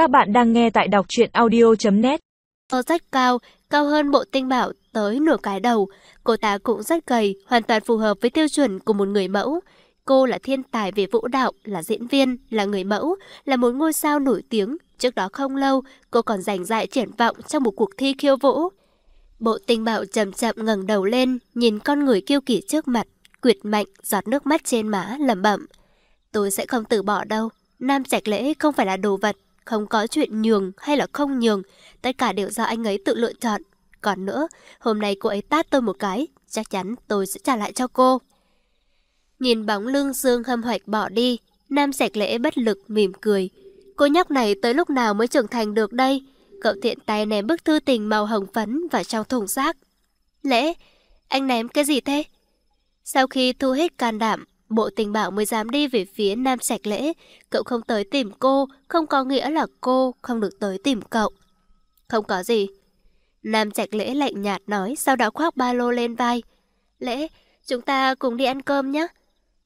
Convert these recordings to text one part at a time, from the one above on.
Các bạn đang nghe tại đọc truyện audio.net Cô rất cao, cao hơn bộ tinh bảo tới nửa cái đầu. Cô ta cũng rất gầy, hoàn toàn phù hợp với tiêu chuẩn của một người mẫu. Cô là thiên tài về vũ đạo, là diễn viên, là người mẫu, là một ngôi sao nổi tiếng. Trước đó không lâu, cô còn giành dại triển vọng trong một cuộc thi khiêu vũ. Bộ tinh bảo chậm chậm ngẩng đầu lên, nhìn con người kiêu kỳ trước mặt, quyệt mạnh, giọt nước mắt trên má, lẩm bẩm. Tôi sẽ không từ bỏ đâu. Nam Trạch Lễ không phải là đồ vật, không có chuyện nhường hay là không nhường, tất cả đều do anh ấy tự lựa chọn. Còn nữa, hôm nay cô ấy tát tôi một cái, chắc chắn tôi sẽ trả lại cho cô. Nhìn bóng lưng Dương hâm hoạch bỏ đi, Nam sạch Lễ bất lực mỉm cười. Cô nhóc này tới lúc nào mới trưởng thành được đây? Cậu tiện tay ném bức thư tình màu hồng phấn vào trong thùng rác. Lễ, anh ném cái gì thế? Sau khi thu hết can đảm, Bộ tình bảo mới dám đi về phía Nam Trạch Lễ. Cậu không tới tìm cô, không có nghĩa là cô không được tới tìm cậu. Không có gì. Nam Trạch Lễ lạnh nhạt nói, sau đó khoác ba lô lên vai. Lễ, chúng ta cùng đi ăn cơm nhé.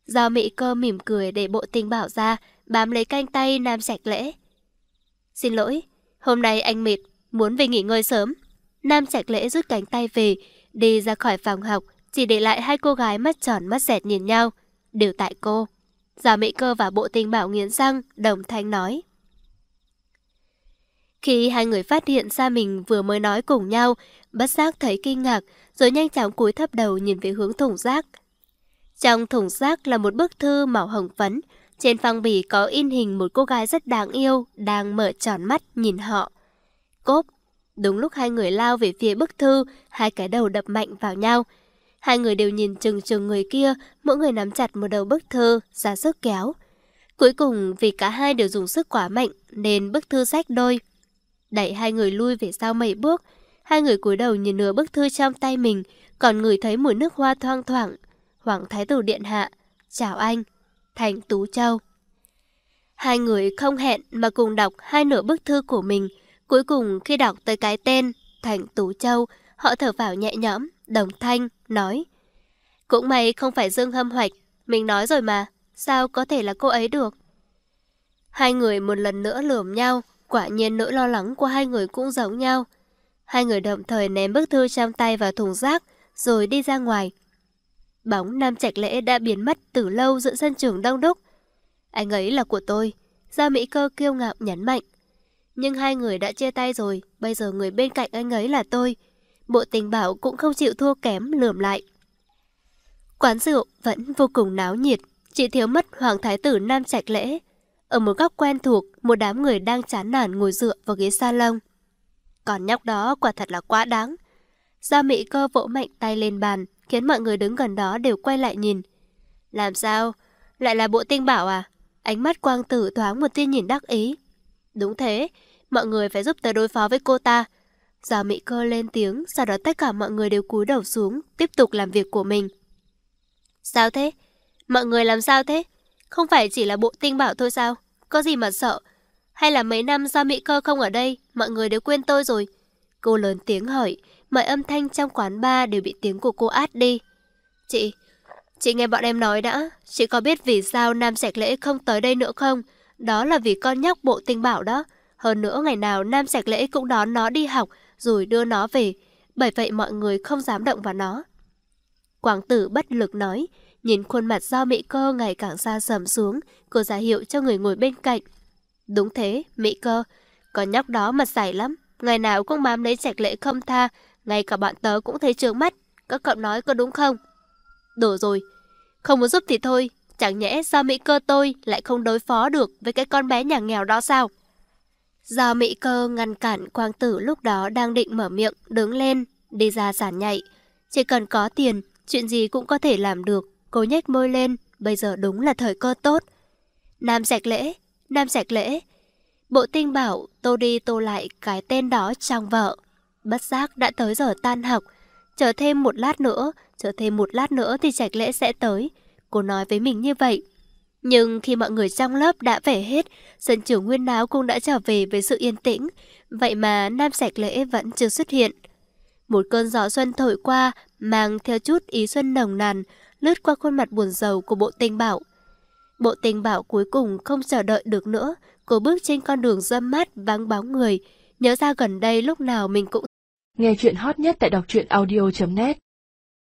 Do Mỹ cơ mỉm cười để bộ tình bảo ra, bám lấy canh tay Nam Trạch Lễ. Xin lỗi, hôm nay anh mệt, muốn về nghỉ ngơi sớm. Nam Trạch Lễ rút cánh tay về, đi ra khỏi phòng học, chỉ để lại hai cô gái mắt tròn mắt dẹt nhìn nhau đều tại cô. Giả Mỹ Cơ và Bộ Tình Bảo nghiến răng, đồng thanh nói. Khi hai người phát hiện ra mình vừa mới nói cùng nhau, bất giác thấy kinh ngạc, rồi nhanh chóng cúi thấp đầu nhìn về hướng thùng rác. Trong thùng rác là một bức thư màu hồng phấn, trên phong bì có in hình một cô gái rất đáng yêu, đang mở tròn mắt nhìn họ. Cốp! Đúng lúc hai người lao về phía bức thư, hai cái đầu đập mạnh vào nhau, Hai người đều nhìn chừng chừng người kia, mỗi người nắm chặt một đầu bức thư, ra sức kéo. Cuối cùng vì cả hai đều dùng sức quá mạnh nên bức thư rách đôi. Đẩy hai người lui về sau mấy bước, hai người cúi đầu nhìn nửa bức thư trong tay mình, còn người thấy mùi nước hoa thoang thoảng. Hoàng Thái Tử Điện Hạ, chào anh, Thành Tú Châu. Hai người không hẹn mà cùng đọc hai nửa bức thư của mình. Cuối cùng khi đọc tới cái tên Thành Tú Châu, họ thở vào nhẹ nhõm, đồng thanh, nói. Cũng may không phải Dương Hâm Hoạch, mình nói rồi mà, sao có thể là cô ấy được? Hai người một lần nữa lườm nhau, quả nhiên nỗi lo lắng của hai người cũng giống nhau. Hai người đồng thời ném bức thư trong tay vào thùng rác, rồi đi ra ngoài. Bóng Nam Trạch Lễ đã biến mất từ lâu giữa sân trường đông đúc. Anh ấy là của tôi, Gia Mỹ Cơ kiêu ngạo nhấn mạnh. Nhưng hai người đã chia tay rồi, bây giờ người bên cạnh anh ấy là tôi. Bộ tình bảo cũng không chịu thua kém lườm lại. Quán rượu vẫn vô cùng náo nhiệt, chỉ thiếu mất Hoàng Thái tử Nam Trạch Lễ. Ở một góc quen thuộc, một đám người đang chán nản ngồi dựa vào ghế salon. Còn nhóc đó quả thật là quá đáng. Gia Mỹ cơ vỗ mạnh tay lên bàn, khiến mọi người đứng gần đó đều quay lại nhìn. Làm sao? Lại là bộ tinh bảo à? Ánh mắt quang tử thoáng một tia nhìn đắc ý. Đúng thế, mọi người phải giúp tớ đối phó với cô ta. Gia Mỹ cơ lên tiếng, sau đó tất cả mọi người đều cúi đầu xuống, tiếp tục làm việc của mình. Sao thế? Mọi người làm sao thế? Không phải chỉ là bộ tinh bảo thôi sao? Có gì mà sợ? Hay là mấy năm Gia Mỹ cơ không ở đây, mọi người đều quên tôi rồi? Cô lớn tiếng hỏi, mọi âm thanh trong quán bar đều bị tiếng của cô át đi. Chị, chị nghe bọn em nói đã, chị có biết vì sao Nam Sạch Lễ không tới đây nữa không? Đó là vì con nhóc bộ tinh bảo đó. Hơn nữa ngày nào Nam Sạch Lễ cũng đón nó đi học, rồi đưa nó về, bởi vậy mọi người không dám động vào nó. Quảng tử bất lực nói, nhìn khuôn mặt do Mỹ cơ ngày càng xa sầm xuống, cô giả hiệu cho người ngồi bên cạnh. Đúng thế, Mỹ cơ, con nhóc đó mặt dày lắm, ngày nào cũng bám lấy trạch lệ không tha, ngay cả bạn tớ cũng thấy trướng mắt, các cậu nói có đúng không? Đủ rồi, không muốn giúp thì thôi, chẳng nhẽ do Mỹ cơ tôi lại không đối phó được với cái con bé nhà nghèo đó sao? Do Mỹ cơ ngăn cản Quang Tử lúc đó đang định mở miệng, đứng lên, đi ra sàn nhảy. Chỉ cần có tiền, chuyện gì cũng có thể làm được. Cô nhếch môi lên, bây giờ đúng là thời cơ tốt. Nam sạch lễ, nam sạch lễ. Bộ tinh bảo tô đi tô lại cái tên đó trong vợ. Bất giác đã tới giờ tan học. Chờ thêm một lát nữa, chờ thêm một lát nữa thì sạch lễ sẽ tới. Cô nói với mình như vậy. Nhưng khi mọi người trong lớp đã về hết, sân trường nguyên náo cũng đã trở về với sự yên tĩnh. Vậy mà Nam Sạch Lễ vẫn chưa xuất hiện. Một cơn gió xuân thổi qua, mang theo chút ý xuân nồng nàn, lướt qua khuôn mặt buồn rầu của bộ tình bảo. Bộ tình bảo cuối cùng không chờ đợi được nữa, Cô bước trên con đường râm mát vắng bóng người, nhớ ra gần đây lúc nào mình cũng Nghe chuyện hot nhất tại đọc truyện audio.net